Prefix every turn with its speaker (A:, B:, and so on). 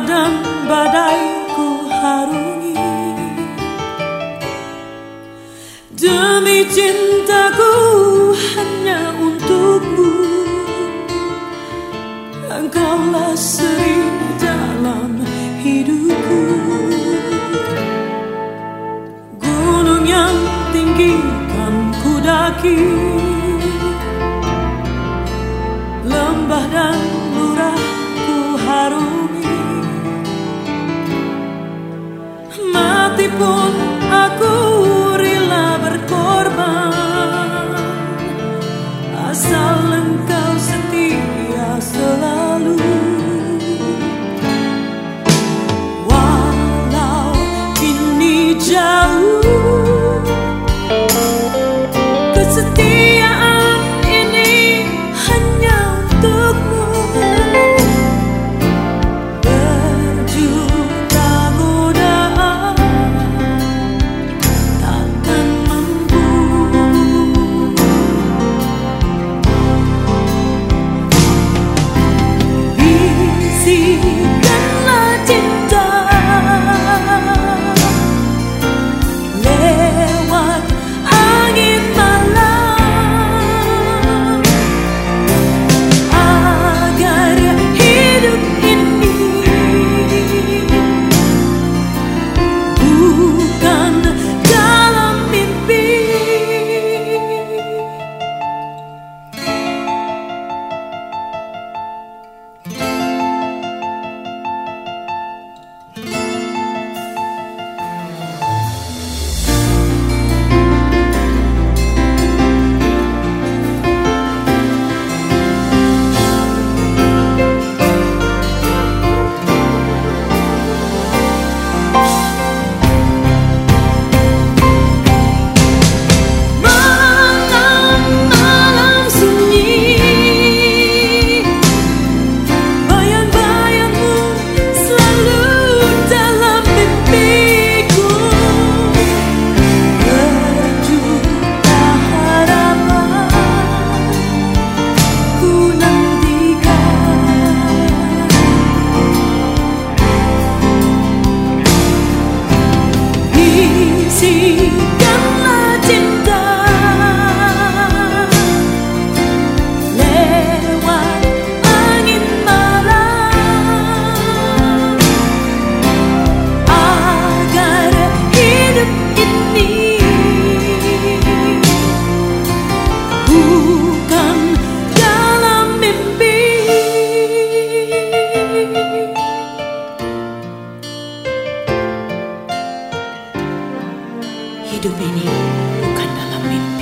A: dan badai ku harungi. Demi cintaku hanya untukmu. Engkaulah sering dalam hidupku. Gunung yang tinggi kan ku daki
B: bukan dalam mimpi.